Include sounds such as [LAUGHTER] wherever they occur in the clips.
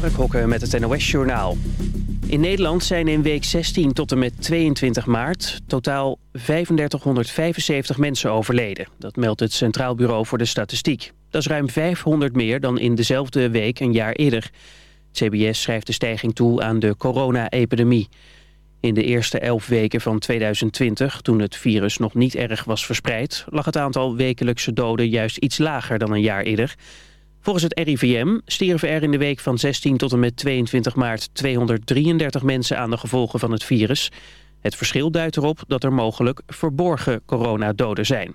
Mark Hokken met het NOS Journaal. In Nederland zijn in week 16 tot en met 22 maart... totaal 3575 mensen overleden. Dat meldt het Centraal Bureau voor de Statistiek. Dat is ruim 500 meer dan in dezelfde week een jaar eerder. CBS schrijft de stijging toe aan de corona-epidemie. In de eerste elf weken van 2020, toen het virus nog niet erg was verspreid... lag het aantal wekelijkse doden juist iets lager dan een jaar eerder... Volgens het RIVM stierven er in de week van 16 tot en met 22 maart 233 mensen aan de gevolgen van het virus. Het verschil duidt erop dat er mogelijk verborgen coronadoden zijn.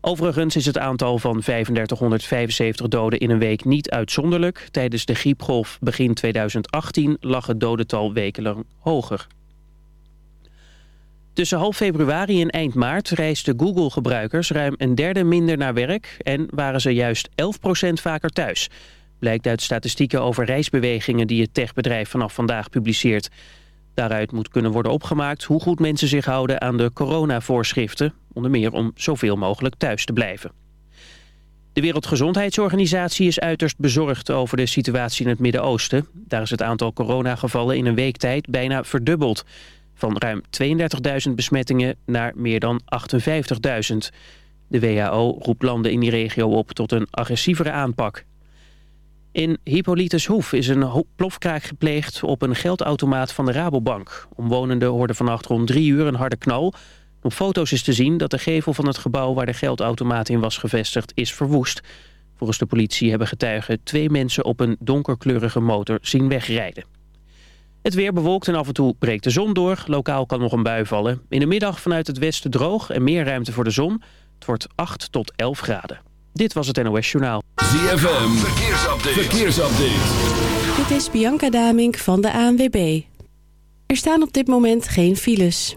Overigens is het aantal van 3575 doden in een week niet uitzonderlijk. Tijdens de griepgolf begin 2018 lag het dodental wekenlang hoger. Tussen half februari en eind maart reisden Google-gebruikers ruim een derde minder naar werk en waren ze juist 11% vaker thuis. Blijkt uit statistieken over reisbewegingen die het techbedrijf vanaf vandaag publiceert. Daaruit moet kunnen worden opgemaakt hoe goed mensen zich houden aan de coronavoorschriften, onder meer om zoveel mogelijk thuis te blijven. De Wereldgezondheidsorganisatie is uiterst bezorgd over de situatie in het Midden-Oosten. Daar is het aantal coronagevallen in een week tijd bijna verdubbeld. Van ruim 32.000 besmettingen naar meer dan 58.000. De WHO roept landen in die regio op tot een agressievere aanpak. In Hippolytus Hoef is een plofkraak gepleegd op een geldautomaat van de Rabobank. Omwonenden hoorden vannacht rond drie uur een harde knal. Op foto's is te zien dat de gevel van het gebouw waar de geldautomaat in was gevestigd is verwoest. Volgens de politie hebben getuigen twee mensen op een donkerkleurige motor zien wegrijden. Het weer bewolkt en af en toe breekt de zon door. Lokaal kan nog een bui vallen. In de middag vanuit het westen droog en meer ruimte voor de zon. Het wordt 8 tot 11 graden. Dit was het NOS Journaal. ZFM, verkeersupdate. verkeersupdate. Dit is Bianca Damink van de ANWB. Er staan op dit moment geen files.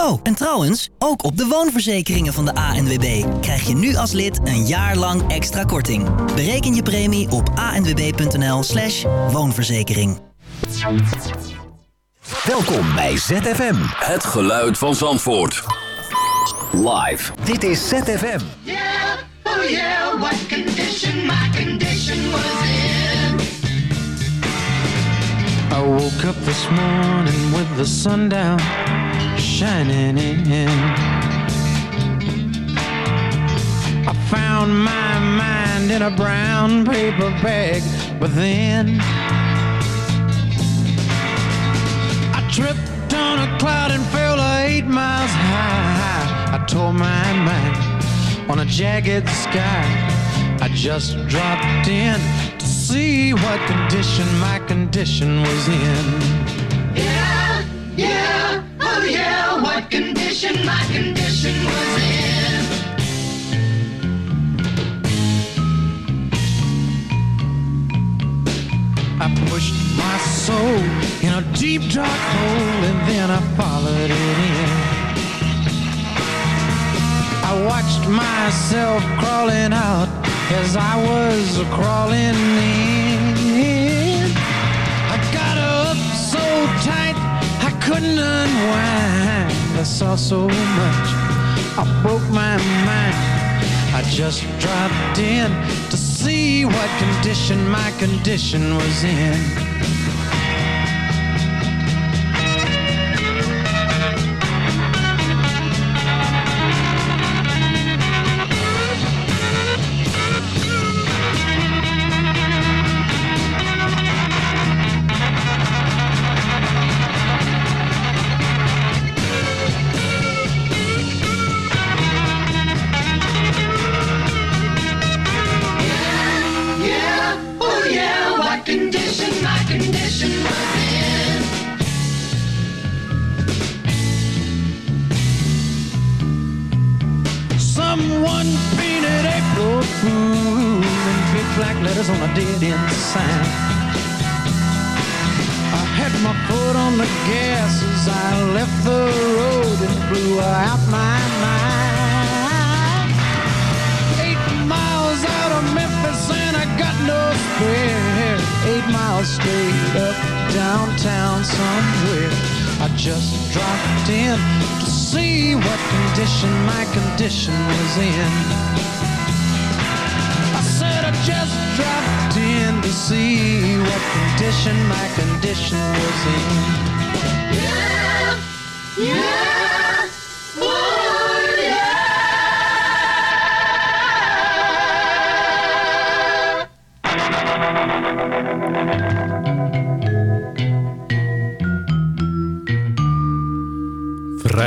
Oh, en trouwens, ook op de woonverzekeringen van de ANWB krijg je nu als lid een jaar lang extra korting. Bereken je premie op anwb.nl slash woonverzekering. Welkom bij ZFM. Het geluid van Zandvoort. Live. Dit is ZFM. Yeah, oh yeah, what condition my condition was in. I woke up this morning with the sun down. Shining in. I found my mind in a brown paper bag within. I tripped on a cloud and fell eight miles high. I tore my mind on a jagged sky. I just dropped in to see what condition my condition was in. Yeah, what condition my condition was in. I pushed my soul in a deep dark hole and then I followed it in. I watched myself crawling out as I was crawling in. Couldn't unwind. I saw so much I broke my mind. I just dropped in to see what condition my condition was in. Someone painted April Fool in big black letters on a dead end sign. I had my foot on the gas as I left the road and blew out my mind. Eight miles out of Memphis and I got no spare. Eight miles straight up downtown somewhere. I just dropped in to see what condition my condition was in. I said I just dropped in to see what condition my condition was in. Yeah, yeah,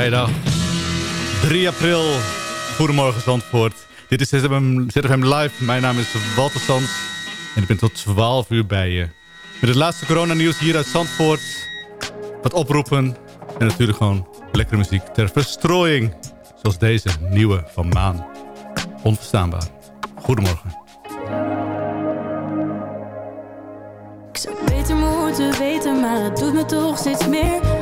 Vrijdag 3 april. Goedemorgen Zandvoort. Dit is ZFM, ZFM Live. Mijn naam is Walter Sands. En ik ben tot 12 uur bij je. Met het laatste coronanieuws hier uit Zandvoort. Wat oproepen. En natuurlijk gewoon lekkere muziek ter verstrooiing. Zoals deze nieuwe van Maan. Onverstaanbaar. Goedemorgen. Ik zou beter moeten weten, maar het doet me toch steeds meer.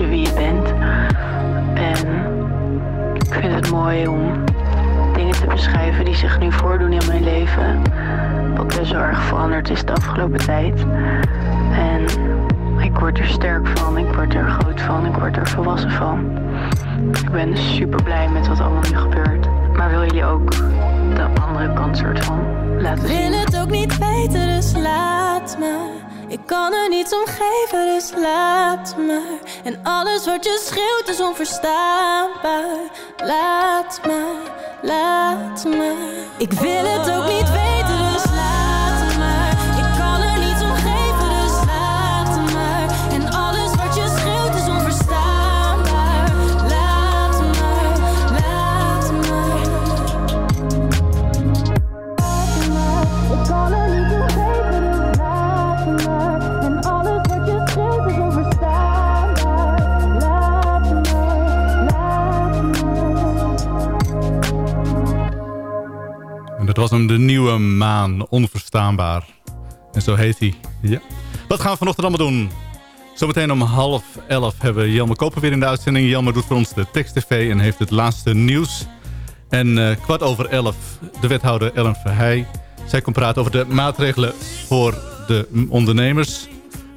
je wie je bent. En ik vind het mooi om dingen te beschrijven die zich nu voordoen in mijn leven. Wat best wel erg veranderd is de afgelopen tijd. En ik word er sterk van, ik word er groot van, ik word er volwassen van. Ik ben super blij met wat allemaal nu gebeurt. Maar wil jullie ook de andere kant soort van laten Ik zien? wil het ook niet weten, dus laat maar. Ik kan er niets om geven, dus laat maar. En alles wat je schreeuwt is onverstaanbaar. Laat maar, laat maar. Ik wil het ook niet weten, was hem de nieuwe maan. Onverstaanbaar. En zo heet hij. Ja. Wat gaan we vanochtend allemaal doen? Zometeen om half elf hebben we Jelme Koper weer in de uitzending. Jelme doet voor ons de tekst-tv en heeft het laatste nieuws. En uh, kwart over elf de wethouder Ellen Verheij. Zij komt praten over de maatregelen voor de ondernemers.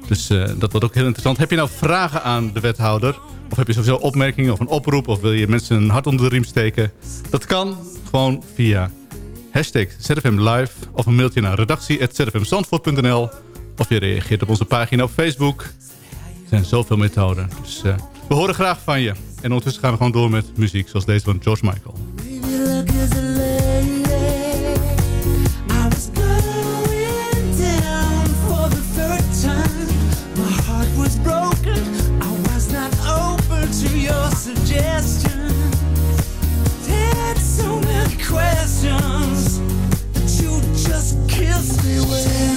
Dus uh, dat wordt ook heel interessant. Heb je nou vragen aan de wethouder? Of heb je sowieso opmerkingen of een oproep? Of wil je mensen een hart onder de riem steken? Dat kan gewoon via hashtag ZFM Live. Of een mailtje naar redactie.zfmzandvoort.nl. Of je reageert op onze pagina op Facebook. Er zijn zoveel methoden. Dus uh, we horen graag van je. En ondertussen gaan we gewoon door met muziek zoals deze van George Michael. Just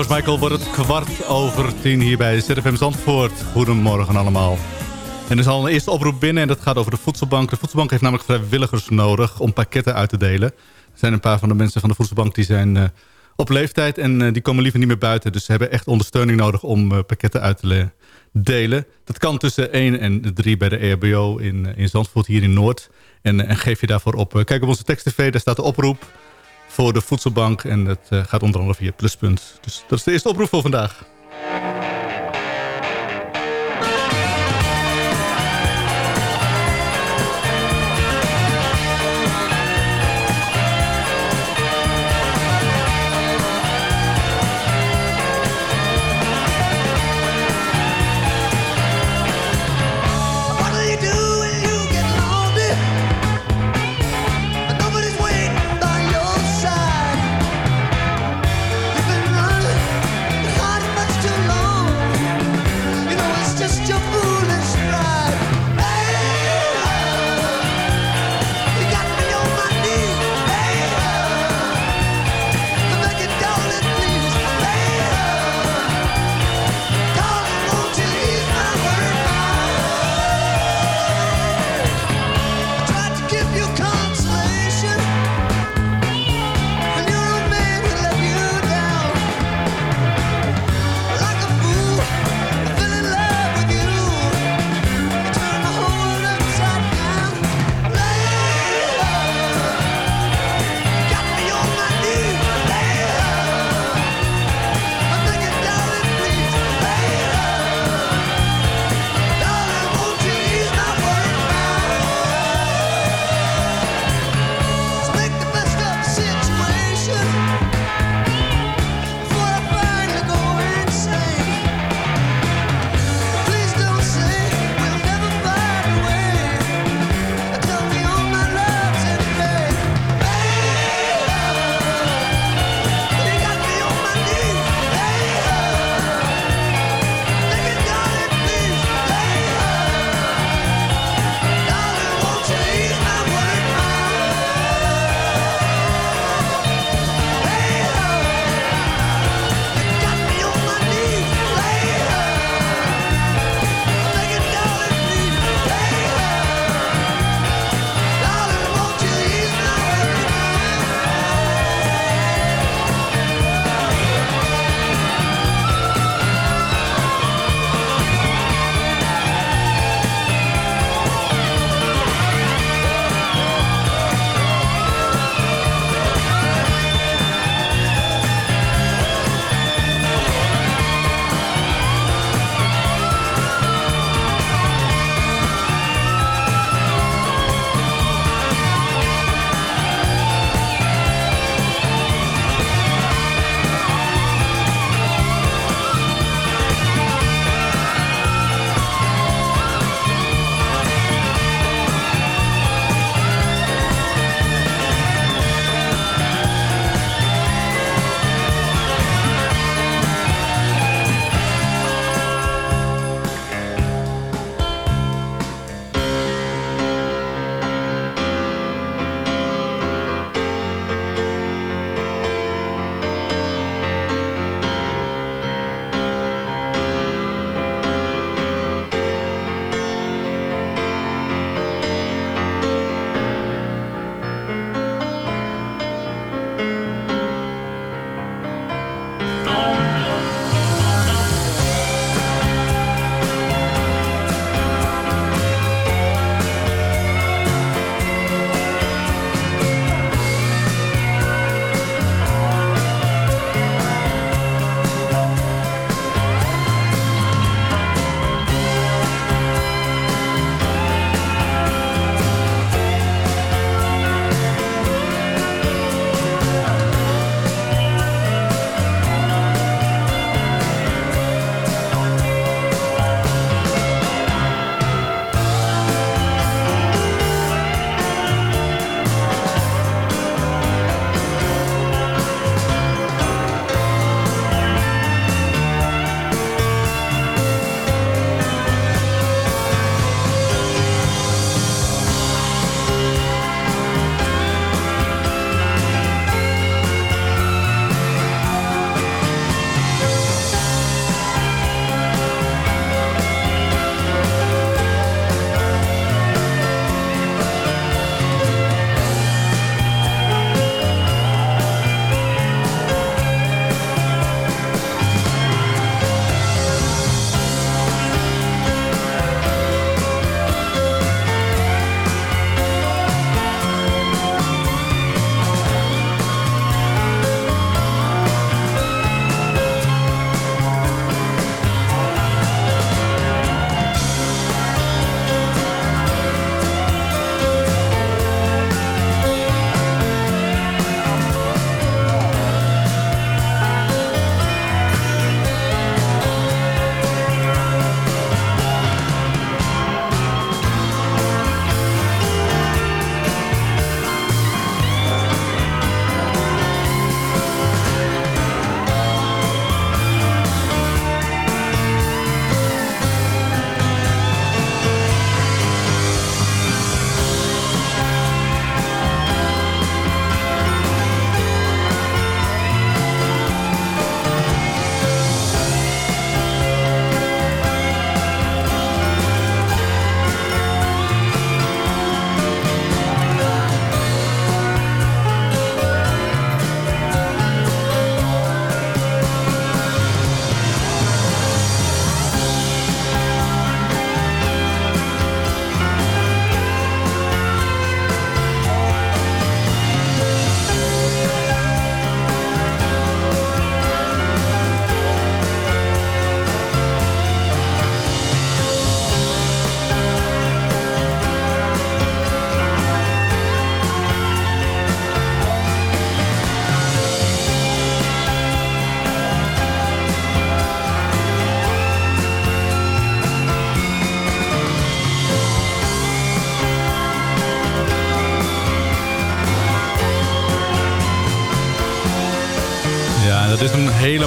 George Michael wordt het kwart over tien hier bij ZFM Zandvoort. Goedemorgen allemaal. En er is al een eerste oproep binnen en dat gaat over de voedselbank. De voedselbank heeft namelijk vrijwilligers nodig om pakketten uit te delen. Er zijn een paar van de mensen van de voedselbank die zijn uh, op leeftijd... en uh, die komen liever niet meer buiten. Dus ze hebben echt ondersteuning nodig om uh, pakketten uit te delen. Dat kan tussen 1 en 3 bij de EHBO in, in Zandvoort, hier in Noord. En, en geef je daarvoor op. kijk op onze tekst-tv, daar staat de oproep voor de voedselbank. En dat uh, gaat onder andere via Pluspunt. Dus dat is de eerste oproep voor vandaag.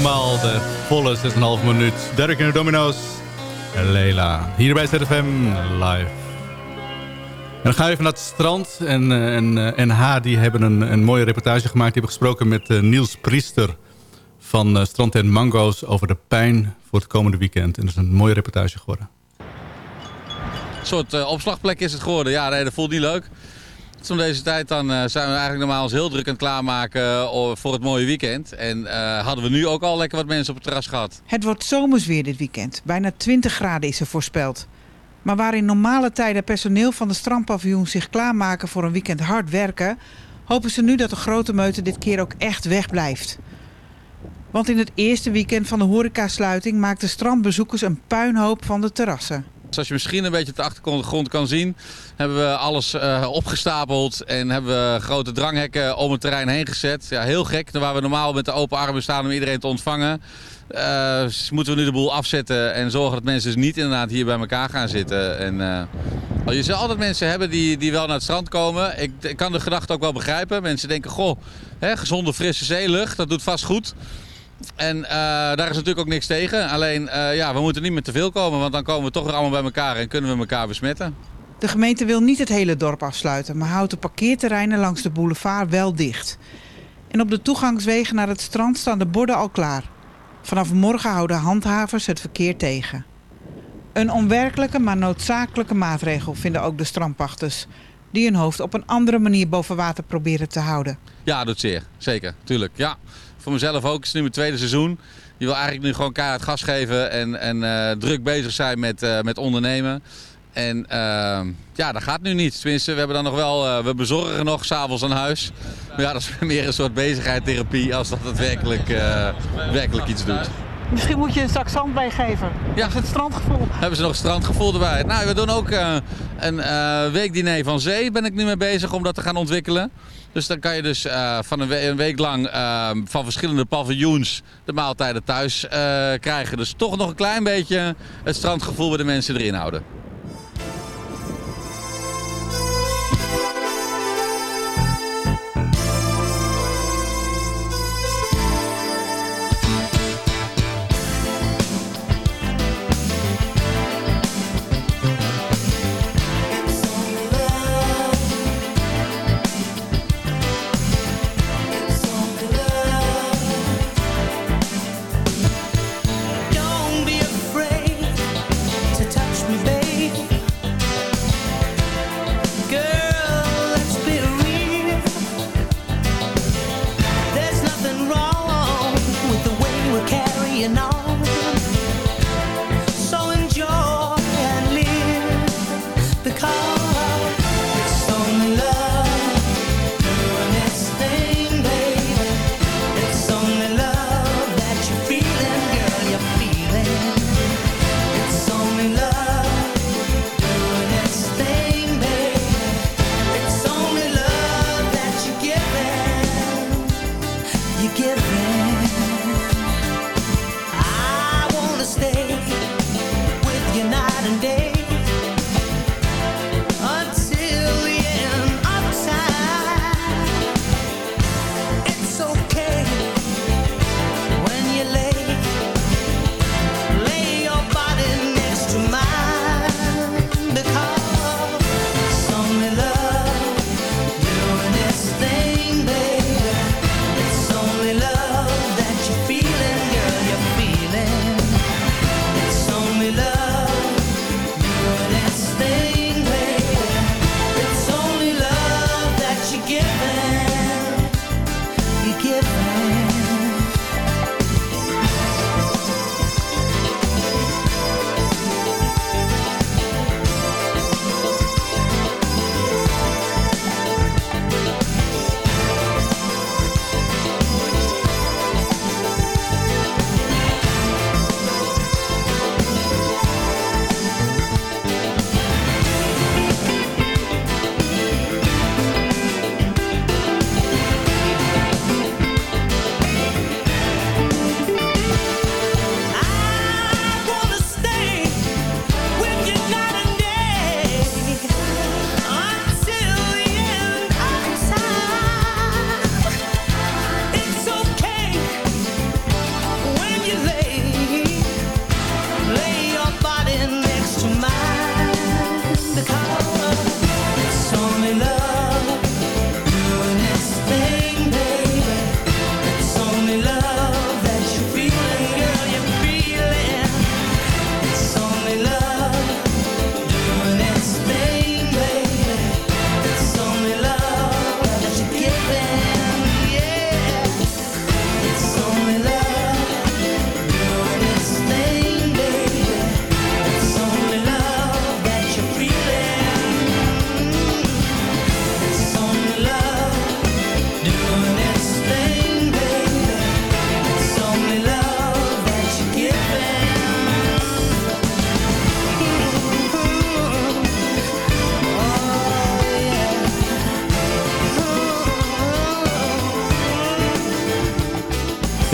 Helemaal de volle 6,5 minuut. Derek en de Domino's. En Leila. Hier bij ZFM live. En dan gaan we even naar het strand. En, uh, en uh, NH die hebben een, een mooie reportage gemaakt. Die hebben gesproken met uh, Niels Priester van Strand en Mango's... over de pijn voor het komende weekend. En dat is een mooie reportage geworden. Een soort opslagplek is het geworden. Ja, dat voelt niet leuk. Om deze tijd dan uh, zijn we eigenlijk normaal ons heel druk aan het klaarmaken uh, voor het mooie weekend. En uh, hadden we nu ook al lekker wat mensen op het terras gehad. Het wordt zomers weer dit weekend. Bijna 20 graden is er voorspeld. Maar waar in normale tijden personeel van de strandpaviljoen zich klaarmaken voor een weekend hard werken... hopen ze nu dat de grote meute dit keer ook echt wegblijft. Want in het eerste weekend van de horecasluiting maakten strandbezoekers een puinhoop van de terrassen. Zoals je misschien een beetje op de achtergrond kan zien, hebben we alles uh, opgestapeld en hebben we grote dranghekken om het terrein heen gezet. Ja, heel gek, waar we normaal met de open armen staan om iedereen te ontvangen. Uh, moeten we nu de boel afzetten en zorgen dat mensen dus niet inderdaad hier bij elkaar gaan zitten. En, uh, je zal altijd mensen hebben die, die wel naar het strand komen. Ik, ik kan de gedachte ook wel begrijpen. Mensen denken, goh, hè, gezonde frisse zeelucht, dat doet vast goed. En uh, daar is natuurlijk ook niks tegen. Alleen, uh, ja, we moeten niet met te veel komen, want dan komen we toch weer allemaal bij elkaar en kunnen we elkaar besmetten. De gemeente wil niet het hele dorp afsluiten, maar houdt de parkeerterreinen langs de boulevard wel dicht. En op de toegangswegen naar het strand staan de borden al klaar. Vanaf morgen houden handhavers het verkeer tegen. Een onwerkelijke, maar noodzakelijke maatregel vinden ook de strandpachters. Die hun hoofd op een andere manier boven water proberen te houden. Ja, dat zeer. Zeker. Tuurlijk. Ja voor mezelf ook. Het is nu mijn tweede seizoen. Je wil eigenlijk nu gewoon keihard gas geven en, en uh, druk bezig zijn met, uh, met ondernemen. En uh, ja, dat gaat nu niet. Tenminste, we hebben dan nog wel, we bezorgen nog s'avonds aan huis. Maar ja, dat is [LAUGHS] meer een soort bezigheidstherapie als dat het werkelijk, werkelijk iets doet. Misschien moet je een zak zand meegeven. Ja. het strandgevoel. Hebben ze nog het strandgevoel erbij. Nou, we doen ook een weekdiner van zee. Ben ik nu mee bezig om dat te gaan ontwikkelen. Dus dan kan je dus uh, van een, we een, week lang uh, van verschillende paviljoens de maaltijden thuis uh, krijgen. Dus toch nog een klein beetje het strandgevoel bij de mensen erin houden.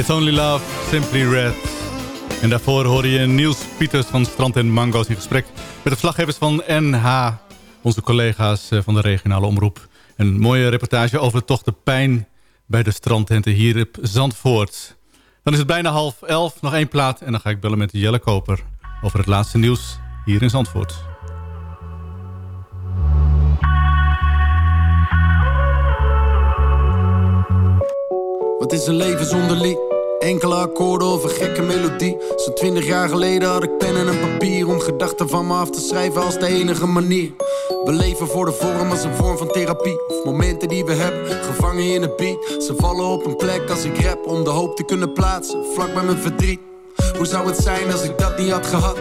Only Love, Simply Red. En daarvoor hoorde je Niels Pieters van Strand en Mango's in gesprek... met de verslaggevers van NH, onze collega's eh, van de regionale omroep. Een mooie reportage over toch de pijn bij de strandtenten hier op Zandvoort. Dan is het bijna half elf, nog één plaat... en dan ga ik bellen met Jelle Koper over het laatste nieuws hier in Zandvoort. Wat is een leven zonder lied? Enkele akkoorden of een gekke melodie. Zo'n twintig jaar geleden had ik pen en een papier om gedachten van me af te schrijven als de enige manier. We leven voor de vorm als een vorm van therapie. Of momenten die we hebben, gevangen in een beat. Ze vallen op een plek als ik rap om de hoop te kunnen plaatsen, vlak bij mijn verdriet. Hoe zou het zijn als ik dat niet had gehad?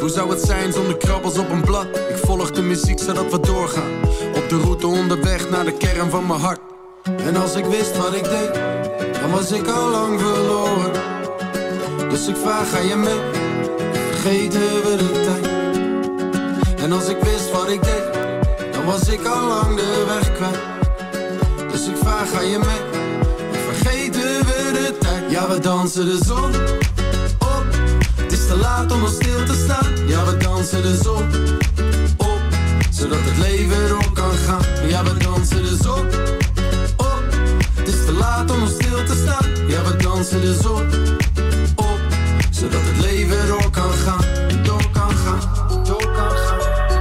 Hoe zou het zijn zonder krabbels op een blad? Ik volg de muziek zodat we doorgaan. Op de route onderweg naar de kern van mijn hart. En als ik wist wat ik deed, dan was ik al lang verloren. Dus ik vraag, ga je mee? Vergeten we de tijd? En als ik wist wat ik deed, dan was ik al lang de weg kwijt. Dus ik vraag, ga je mee? Vergeten we de tijd? Ja, we dansen de zon op. Het is te laat om nog stil te staan. Ja, we dansen de zon op. Zodat het leven door kan gaan. Ja, we dansen de zon om stil te staan Ja, we dansen dus op, Zodat het leven door kan gaan Door kan gaan, door kan gaan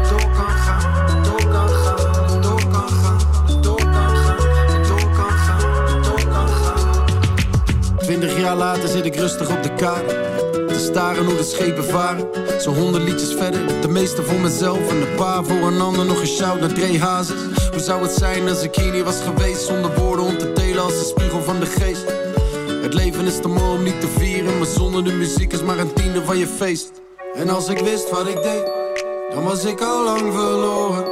Door kan gaan, door kan gaan Door kan gaan, door kan gaan Door kan gaan, door kan gaan Twintig jaar later zit ik rustig op de kaart te staren hoe de schepen varen. Zo'n honderd liedjes verder, de meeste voor mezelf en een paar voor een ander. Nog een shout naar Dre Hazes. Hoe zou het zijn als ik hier niet was geweest zonder woorden om te als de spiegel van de geest. Het leven is te mooi om niet te vieren. Maar zonder de muziek is maar een tiende van je feest. En als ik wist wat ik deed, dan was ik al lang verloren.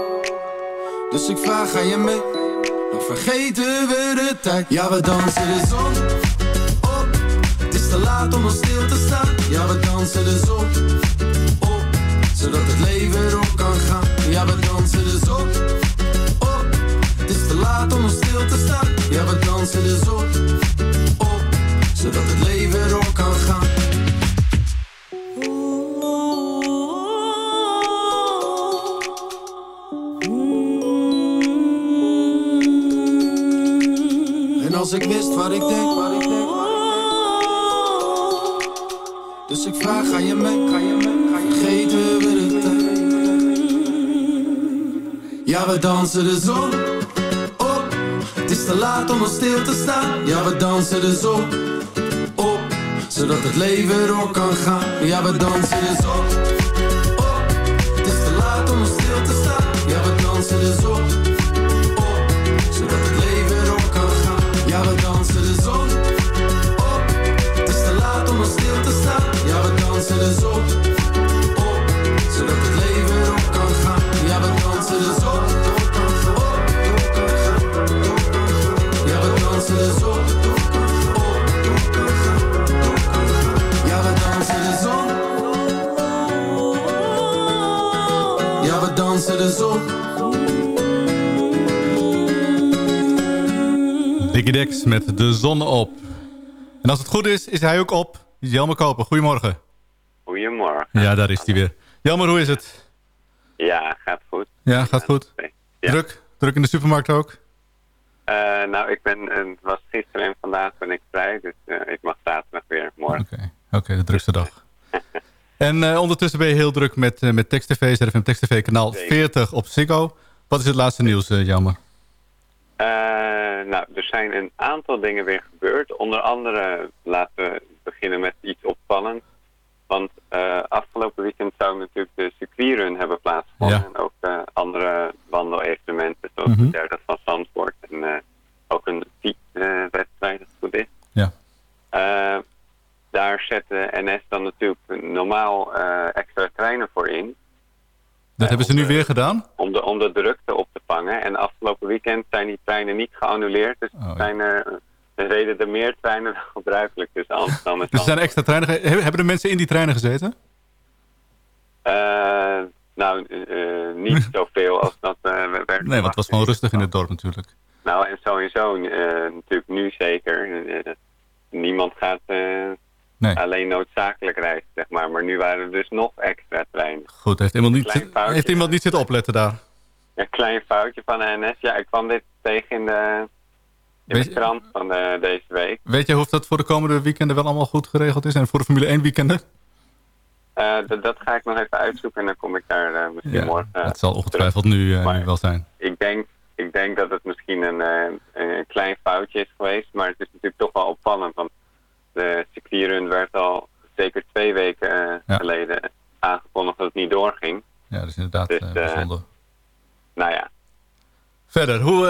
Dus ik vraag, ga je mee? Dan vergeten we de tijd. Ja, we dansen de zon op. Het is te laat om nog stil te staan. Ja, we dansen de zon op. Zodat het leven door kan gaan. Ja, we dansen de zon op. Het is te laat om nog stil te staan. Ja, we dansen de zon op. Zodat het leven door kan gaan. En als ik wist wat ik deed, wat ik deed. Dus ik vraag, ga je mee, ga je mee, ga je vergeten we de tijd. Ja, we dansen de zon. Het is laat om nog stil te staan. Ja, we dansen de zon op. Zodat het leven door kan gaan. Ja, we dansen zon op. Dex met de zon op. En als het goed is, is hij ook op. Jelmer Koper, goedemorgen. Goedemorgen. Ja, daar is hij weer. Jelmer, hoe is het? Ja, gaat goed. Ja, gaat goed. Druk? Druk in de supermarkt ook? Eh, nou, ik ben, het was gisteren en vandaag ben ik vrij, dus eh, ik mag zaterdag weer morgen. Oké, de drukste dag. [LAUGHS] en eh, ondertussen ben je heel druk met, met TekstTV, ZFM TekstTV kanaal 40 op Ziggo. Wat is het laatste nieuws, Jelmer? Eh, nou, er zijn een aantal dingen weer gebeurd. Onder andere laten we beginnen met iets opvallends. Want eh, afgelopen weekend zou natuurlijk de circuitrun hebben plaatsgevonden. Ja. En ook eh, andere wandelevenementen, zoals Mhm. de derde van Zandvoort. En ook een fietswedstrijd, als het goed is. Ja. Daar zette NS dan natuurlijk normaal extra treinen voor in. Dat hebben ze nu weer gedaan? Om de, om de drukte op te vangen. En afgelopen weekend zijn die treinen niet geannuleerd. Dus Oh, zijn er, er reden er meer treinen dan gebruikelijk tussen Amsterdam en [LAUGHS] Dus er zijn extra treinen. Hebben er mensen in die treinen gezeten? Eh, nou, eh, niet [LAUGHS] zoveel als dat werd Nee, want het was gewoon rustig in het dorp natuurlijk. Nou, en sowieso natuurlijk nu zeker. Niemand gaat Nee. alleen noodzakelijk reizen, zeg maar. Maar nu waren er dus nog extra treinen. Goed, heeft iemand niet, heeft iemand niet zitten opletten daar? Een klein foutje van de NS. Ja, ik kwam dit tegen in de, in Weet de je- krant van de, deze week. Weet jij of dat voor de komende weekenden wel allemaal goed geregeld is? En voor de Formule 1 weekenden? Eh, dat, ga ik nog even uitzoeken en dan kom ik daar eh, misschien Ja, morgen dat zal ongetwijfeld nu, eh, nu wel zijn. ik denk, ik denk dat het misschien een, eh, een klein foutje is geweest, maar het is natuurlijk toch wel opvallend. Want de circuitrun werd al zeker twee weken eh, Ja. geleden aangekondigd dat het niet doorging. Ja, dat is inderdaad Dus, eh, eh, bijzonder. Nou ja, Verder, hoe,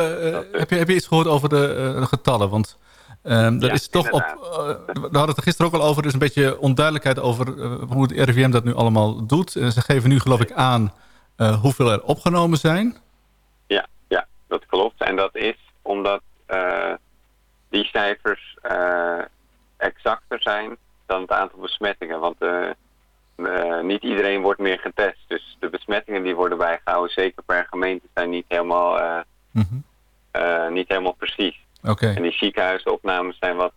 heb, je, heb je iets gehoord over de, de getallen? Want ehm er Ja, is toch op. we hadden het er gisteren ook al over. Er is een beetje onduidelijkheid over hoe het RIVM dat nu allemaal doet. Ze geven nu, geloof ik, aan hoeveel er opgenomen zijn. ja, ja, dat klopt. En dat is omdat die cijfers exacter zijn dan het aantal besmettingen. Want eh, eh, niet iedereen wordt meer getest. Dus de besmettingen die worden bijgehouden, zeker per gemeente, zijn niet helemaal, eh, eh, niet helemaal precies. Oké. En die ziekenhuisopnames zijn wat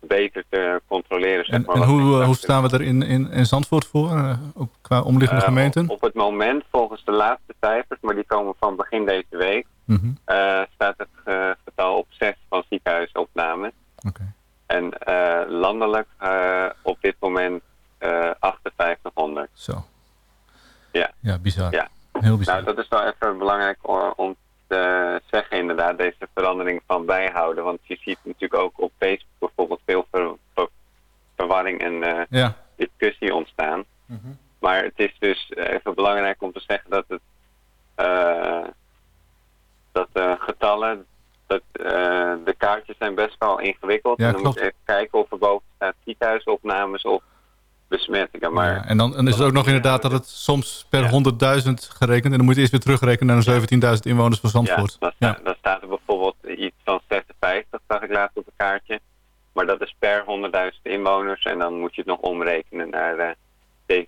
beter te controleren. Zeg En, maar, en hoe, hoe staan we er in, in, in Zandvoort voor? qua omliggende gemeenten? Op, op het moment, volgens de laatste cijfers, maar die komen van begin deze week, Mhm. staat het getal op 6 van ziekenhuisopnames. En eh, landelijk eh, op dit moment eh 5800. Zo. Ja. Ja, bizar. Ja. Heel bizar. Nou, dat is wel even belangrijk om te zeggen inderdaad, deze verandering van bijhouden. Want je ziet natuurlijk ook op Facebook bijvoorbeeld veel ver- ver- verwarring en Ja. discussie ontstaan. Maar het is dus even belangrijk om te zeggen dat het eh, dat de getallen, dat eh, de kaartjes zijn best wel ingewikkeld. Ja, en dan moet je even kijken of er boven staat ziekenhuisopnames of besmettingen. Maar Ja, en dan en is het ook nog inderdaad dat het soms per 100.000 gerekend... en dan moet je eerst weer terugrekenen naar de 17.000 inwoners van Zandvoort. Ja, dan, sta- dan staat er bijvoorbeeld iets van 56, zag ik laatst op een kaartje. Maar dat is per 100.000 inwoners en dan moet je het nog omrekenen naar eh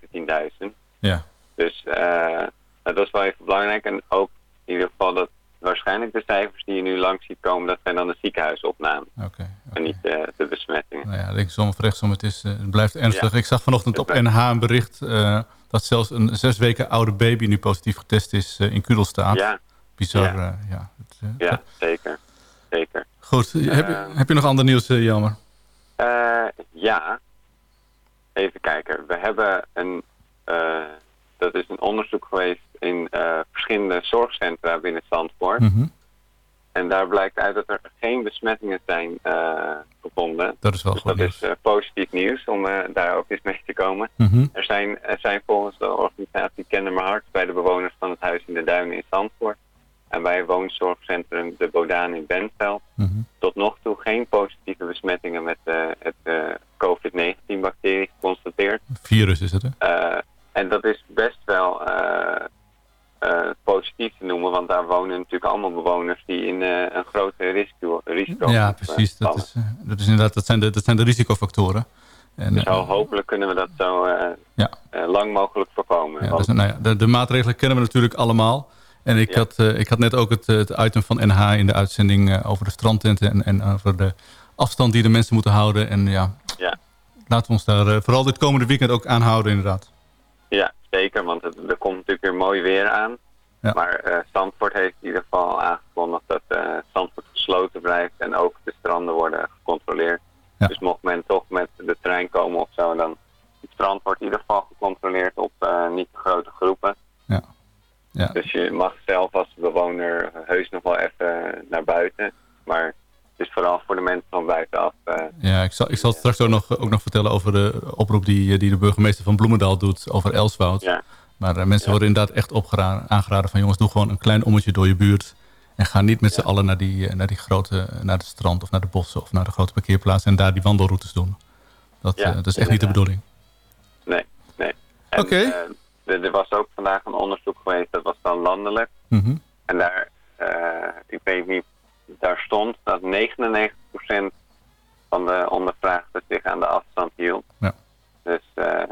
17.000. Ja. Dus eh, dat is wel even belangrijk. En ook in ieder geval dat waarschijnlijk de cijfers die je nu langs ziet komen, dat zijn dan de ziekenhuisopnames. Oké. En niet eh, de besmettingen. Nou ja, linksom of rechtsom, het, is, eh, het blijft ernstig. Ja. Ik zag vanochtend op NH een bericht... eh, dat zelfs een zes weken oude baby nu positief getest is in Kudel staat. Ja. Bizar, Ja. ja. ja. Het, Ja, zeker. Zeker. Goed, heb, je- Eh, heb je nog ander nieuws? Eh, ja. Even kijken. We hebben een, dat is een onderzoek geweest in eh, verschillende zorgcentra binnen Zandvoort. Mhm. En daar blijkt uit dat er geen besmettingen zijn eh, gevonden. Dat is wel dus goed dat is eh, positief nieuws om daar ook eens mee te komen. Mhm. Er, zijn, er zijn volgens de organisatie Kender Mijn Hart bij de bewoners van het Huis in de Duinen in Zandvoort en bij woonzorgcentrum De Bodaan in Bentveld Mhm. tot nog toe geen positieve besmettingen met het eh, COVID-19-bacterie geconstateerd. Virus is het, hè? En dat is best wel eh, eh, positief te noemen, want daar wonen natuurlijk allemaal bewoners die in eh, een grote risico, risico Ja, precies. Dat, is, dat, is inderdaad, dat, zijn de, dat zijn de risicofactoren. En, Dus ho- hopelijk kunnen we dat zo Ja. lang mogelijk voorkomen. Ja, dus, nou ja, de, de maatregelen kennen we natuurlijk allemaal. En ik, had, ik had net ook het, het item van NH in de uitzending over de strandtenten en, en over de afstand die de mensen moeten houden. En ja, Ja. laten we ons daar vooral dit komende weekend ook aan houden inderdaad. Zeker, want het, er komt natuurlijk weer mooi weer aan. Ja. Maar Zandvoort heeft in ieder geval aangekondigd dat eh Zandvoort gesloten blijft en ook de stranden worden gecontroleerd. Dus mocht men toch met de trein komen of zo, dan het strand wordt in ieder geval gecontroleerd op eh, niet te grote groepen. Ja. Ja. Dus je mag zelf als bewoner heus nog wel even naar buiten. Maar is vooral voor de mensen van buitenaf. eh, Ja, ik zal, ik zal straks ook nog, ook nog vertellen over de oproep die, eh, die de burgemeester van Bloemendaal doet over Elswoud. Ja. Maar eh, mensen worden inderdaad echt aangeraden van jongens, doe gewoon een klein ommetje door je buurt. En ga niet met z'n allen naar die, naar die grote, naar het strand of naar de bossen of naar de grote parkeerplaatsen en daar die wandelroutes doen. Dat, Ja, dat is echt niet de bedoeling. Nee, nee. Oké. er, er was ook vandaag een onderzoek geweest, dat was dan landelijk. Mhm. En daar, ik weet niet, daar stond dat 99% van de ondervraagden zich aan de afstand hield. Ja. Dus eh,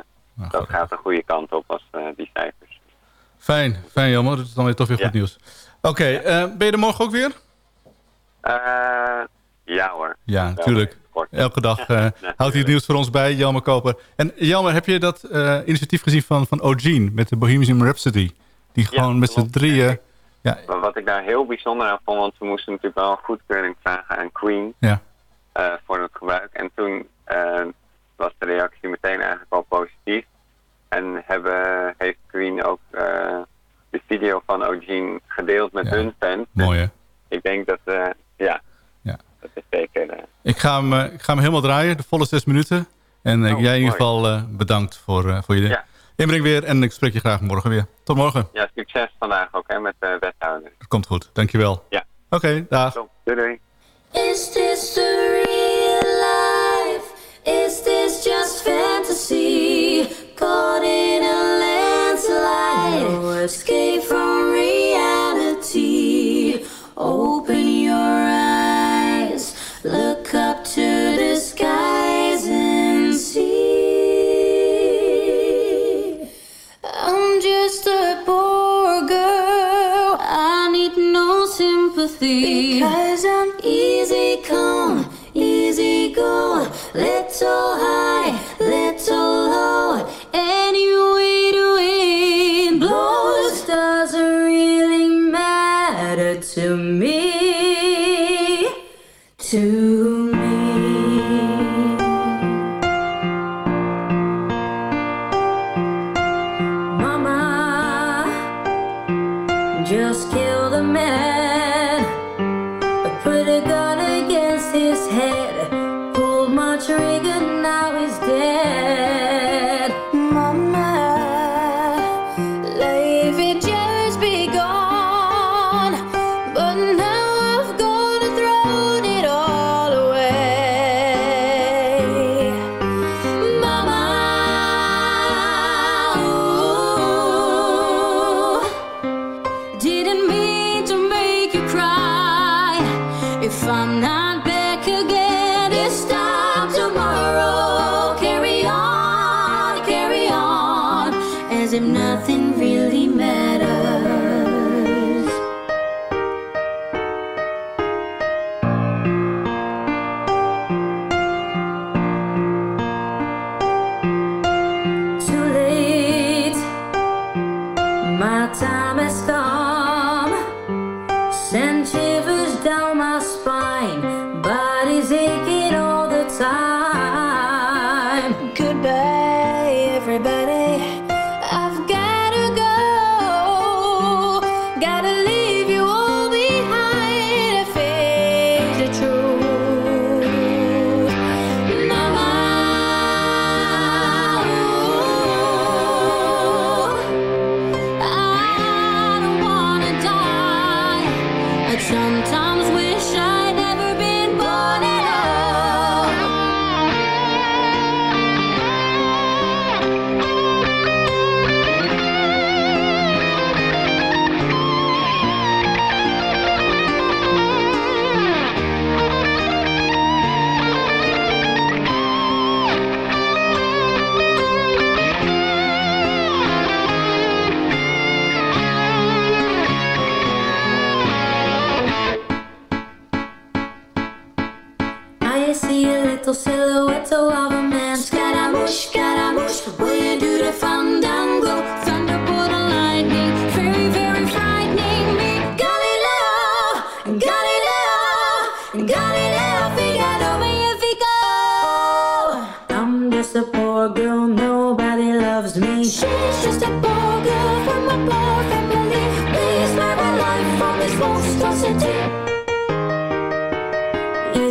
dat gaat de goede kant op als eh, die cijfers. Fijn, fijn jammer. Dat is dan weer toch weer Ja. goed nieuws. Oké, eh, ben je er morgen ook weer? Ja hoor. Ja, natuurlijk. Elke dag [LAUGHS] houdt hij het nieuws voor ons bij, Jelmer Koper. En Jelmer, heb je dat initiatief gezien van, van O'Gene met de Bohemian Rhapsody? Die gewoon met z'n drieën... Ja, Maar wat ik daar heel bijzonder aan vond, want we moesten natuurlijk wel een goedkeuring vragen aan Queen ja. eh, voor het gebruik. En toen eh, was de reactie meteen eigenlijk al positief. En hebben, heeft Queen ook eh, de video van O'Gene gedeeld met hun fans. mooi hè? Ik denk dat, ja, Ja. dat is zeker... Ik ga, hem, ik ga hem helemaal draaien, de volle zes minuten. En Oh, jij in ieder geval bedankt voor, voor je Ja. Inbreng weer. En ik spreek je graag morgen weer. Tot morgen. ja, succes vandaag ook hè, met de wethouder. Dat komt goed. Dankjewel. Ja. Oké, dag. Doei doei. Is this the real life? Is this just fantasy? Caught in a landslide, no escape from reality. Open sympathy. Because I'm easy come, easy go. Little high, him nothing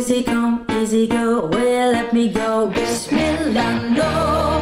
Easy come, easy go, well let me go. Bismillah, no,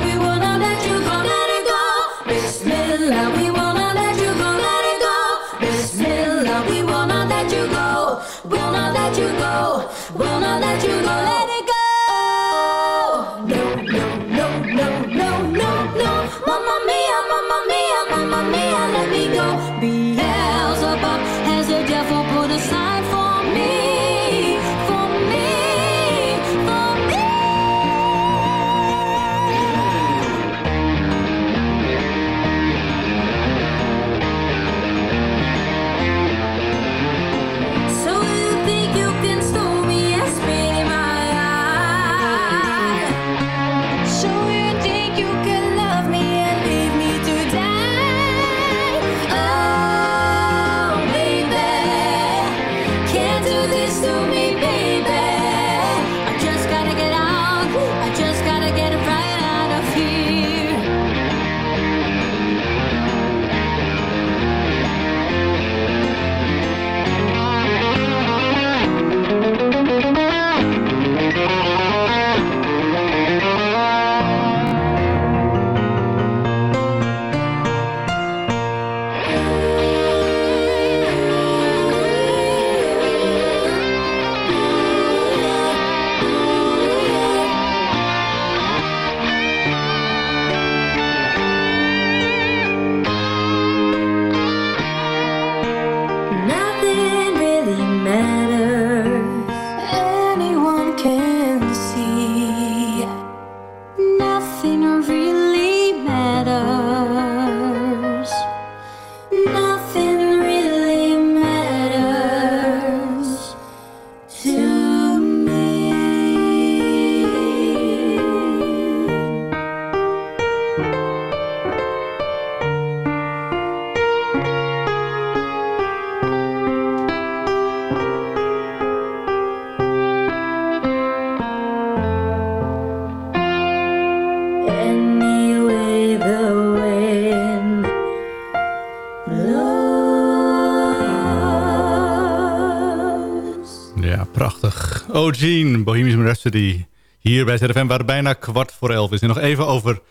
Gene, Bohemian Rhapsody. Hier bij ZFM waar het bijna kwart voor elf is. En nog even over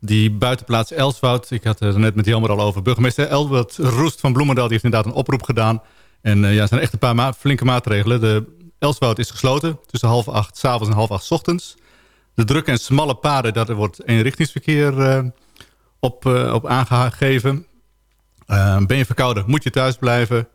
die buitenplaats Elswoud. Ik had het net met Jelmer al over. Burgemeester Elbert Roest van Bloemendaal die heeft inderdaad een oproep gedaan. En eh, ja, er zijn echt een paar flinke maatregelen. De Elswoud is gesloten tussen half acht s avonds en half acht 's ochtends. De drukke en smalle paden, daar wordt eenrichtingsverkeer eh, op, eh, op aangegeven. Ben je verkouden, moet je thuis blijven.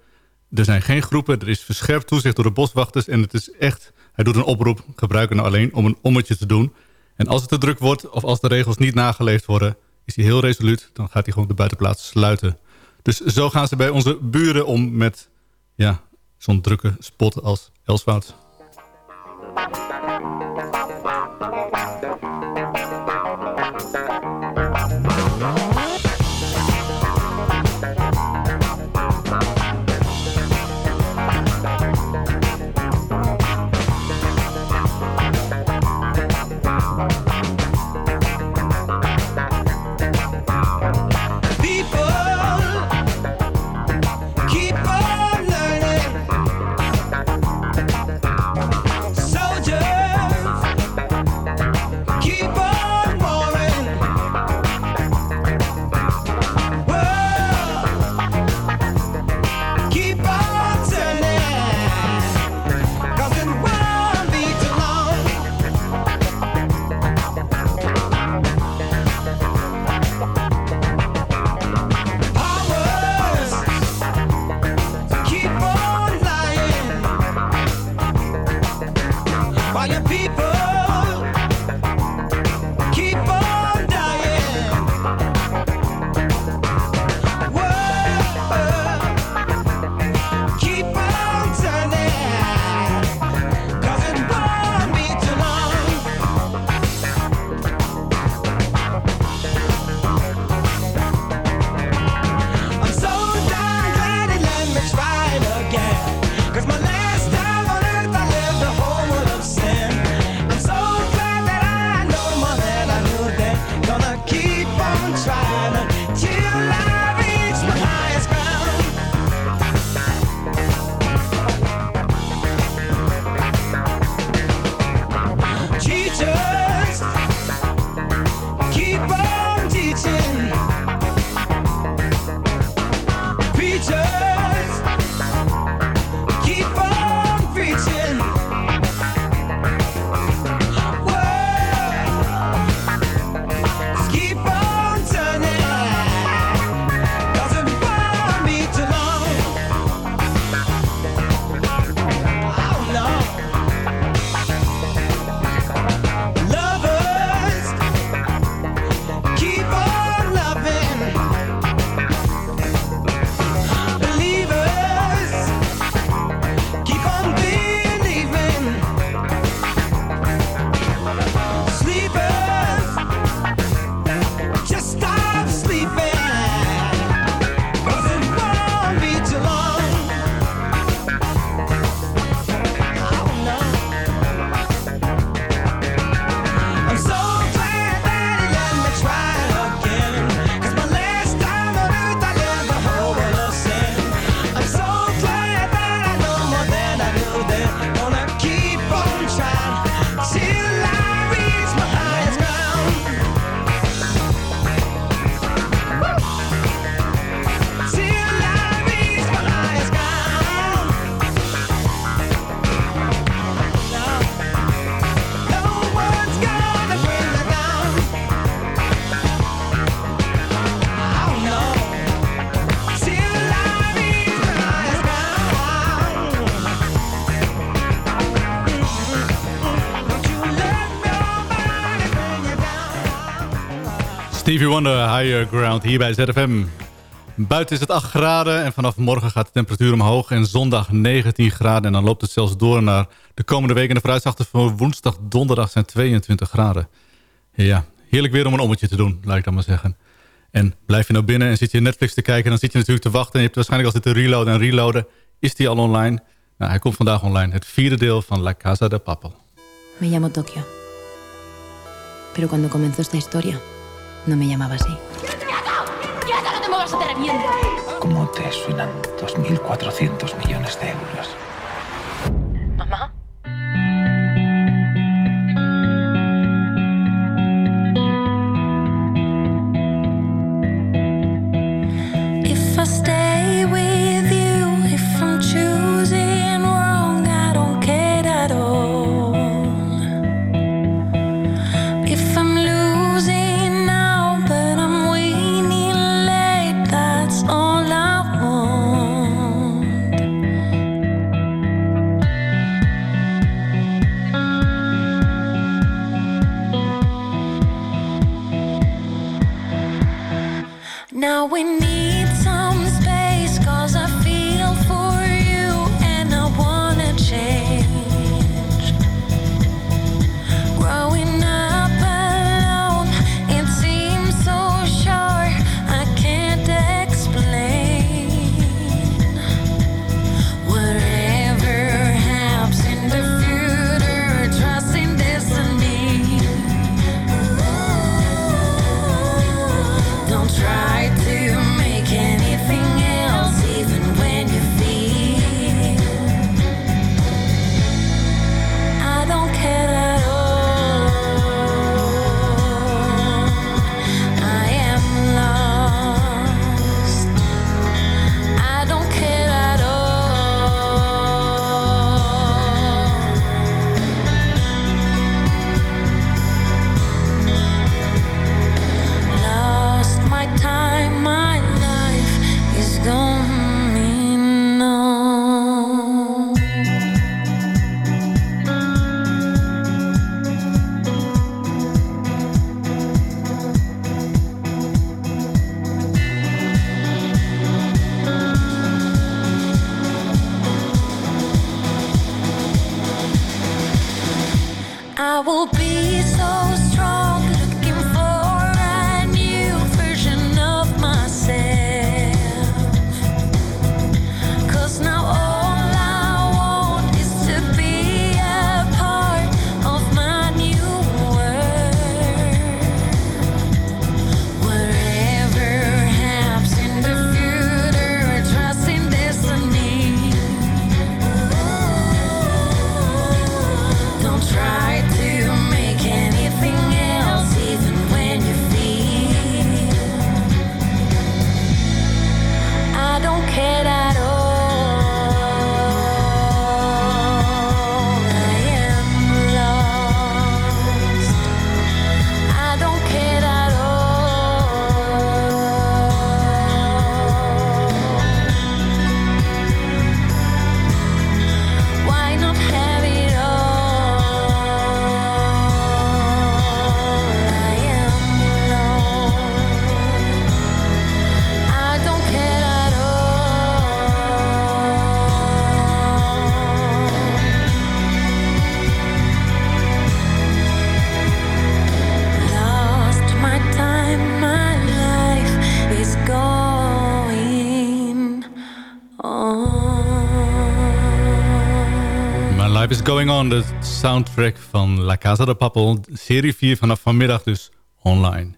Er zijn geen groepen, er is verscherpt toezicht door de boswachters. En het is echt, hij doet een oproep, gebruik het nou alleen om een ommetje te doen. En als het te druk wordt of als de regels niet nageleefd worden... is hij heel resoluut, dan gaat hij gewoon de buitenplaats sluiten. Dus zo gaan ze bij onze buren om met ja, zo'n drukke spot als Elswoud. Stevie Wonder, Higher Ground, hier bij ZFM. Buiten is het 8 graden en vanaf morgen gaat de temperatuur omhoog. En zondag 19 graden en dan loopt het zelfs door naar de komende week. En de vooruitzichten voor woensdag, donderdag zijn 22 graden. Ja, heerlijk weer om een ommetje te doen, laat ik dan maar zeggen. En blijf je nou binnen en zit je Netflix te kijken... dan zit je natuurlijk te wachten en je hebt waarschijnlijk al zitten reloaden en reloaden. Is die al online? Nou, hij komt vandaag online. Het vierde deel van La Casa de Papel. Me llamo Tokio. Pero cuando comenzó esta historia, no me llamaba así. ¡Quieta, no te muevas o te reviento! ¿Cómo te suenan 2.400 millones de euros? Going On, de soundtrack van La Casa de Papel. Serie 4 vanaf vanmiddag dus online.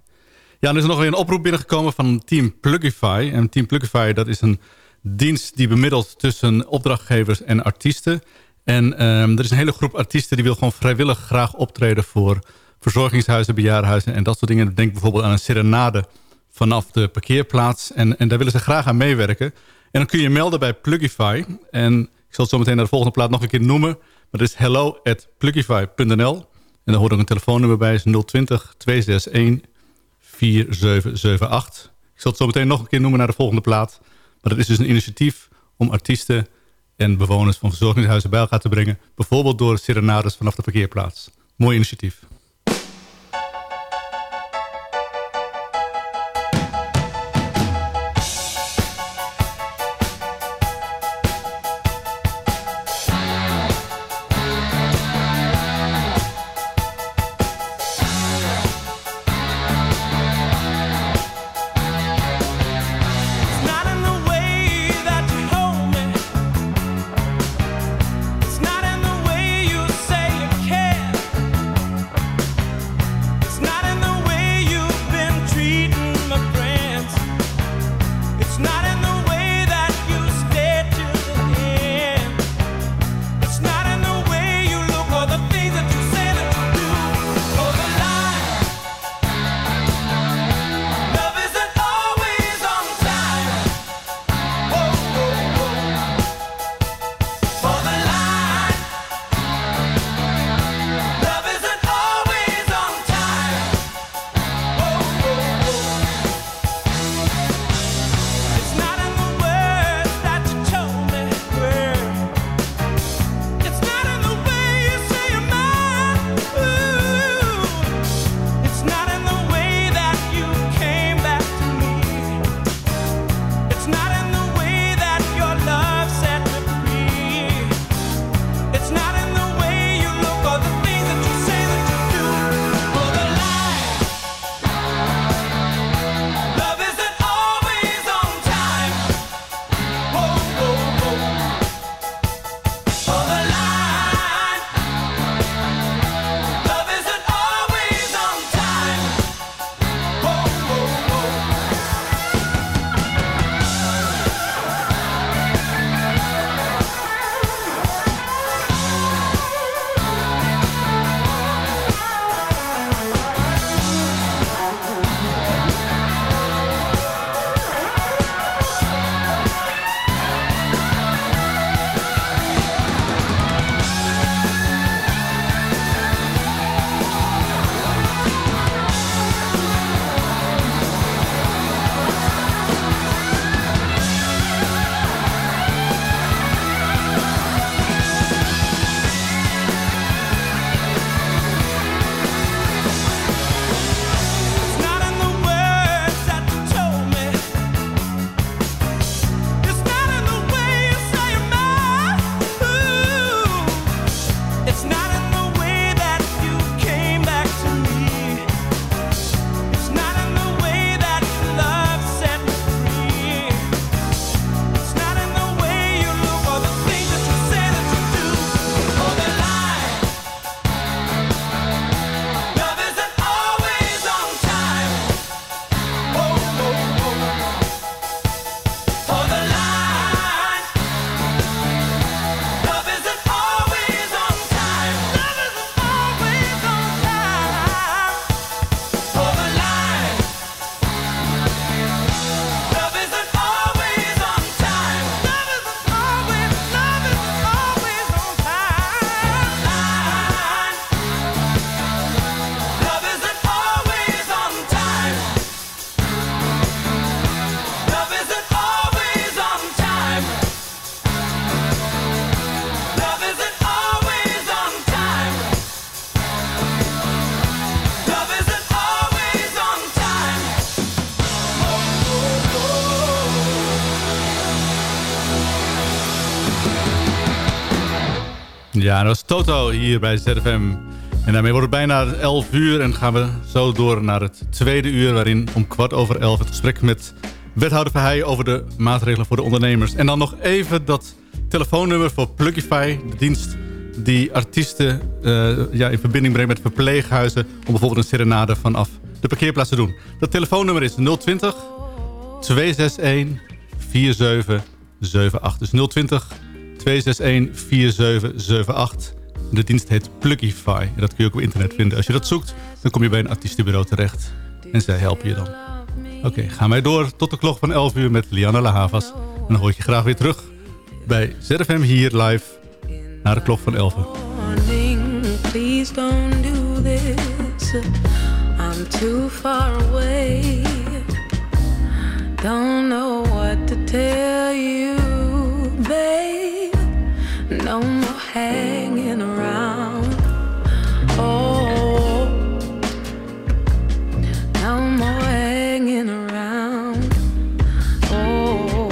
Ja, er is nog weer een oproep binnengekomen van Team Plugify. En Team Plugify, dat is een dienst die bemiddelt tussen opdrachtgevers en artiesten. En ehm, er is een hele groep artiesten die wil gewoon vrijwillig graag optreden voor verzorgingshuizen, bejaardenhuizen en dat soort dingen. Denk bijvoorbeeld aan een serenade vanaf de parkeerplaats. En, en daar willen ze graag aan meewerken. En dan kun je melden bij Plugify. En ik zal het zo meteen naar de volgende plaat nog een keer noemen. Maar dat is hello at. En daar hoort ook een telefoonnummer bij. is 020 261 4778. Ik zal het zo meteen nog een keer noemen naar de volgende plaat. Maar dat is dus een initiatief om artiesten en bewoners van verzorgingshuizen bij elkaar te brengen. Bijvoorbeeld door serenades vanaf de parkeerplaats. Mooi initiatief. Dat was Toto hier bij ZFM. En daarmee wordt het bijna 11 uur en gaan we zo door naar het tweede uur... waarin om kwart over 11 het gesprek met wethouder Verheij... over de maatregelen voor de ondernemers. En dan nog even dat telefoonnummer voor Plugify, de dienst die artiesten uh, ja, in verbinding brengt met verpleeghuizen... om bijvoorbeeld een serenade vanaf de parkeerplaats te doen. Dat telefoonnummer is 020 261 4778. Dus 020 261 4778. De dienst heet Plugify. En dat kun je ook op internet vinden. Als je dat zoekt, dan kom je bij een artiestenbureau terecht. En zij helpen je dan. Oké, gaan wij door tot de klok van 11 uur met Liana Lahavas. En dan hoor ik je graag weer terug bij ZFM hier live naar de klok van 11 uur. Please don't do this. I'm too far away. Don't know what to tell you, babe. No more hanging around. Oh, no more hanging around. Oh,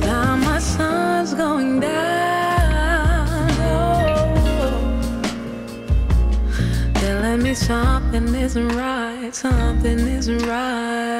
now my sun's going down. Oh, telling me something isn't right, something isn't right.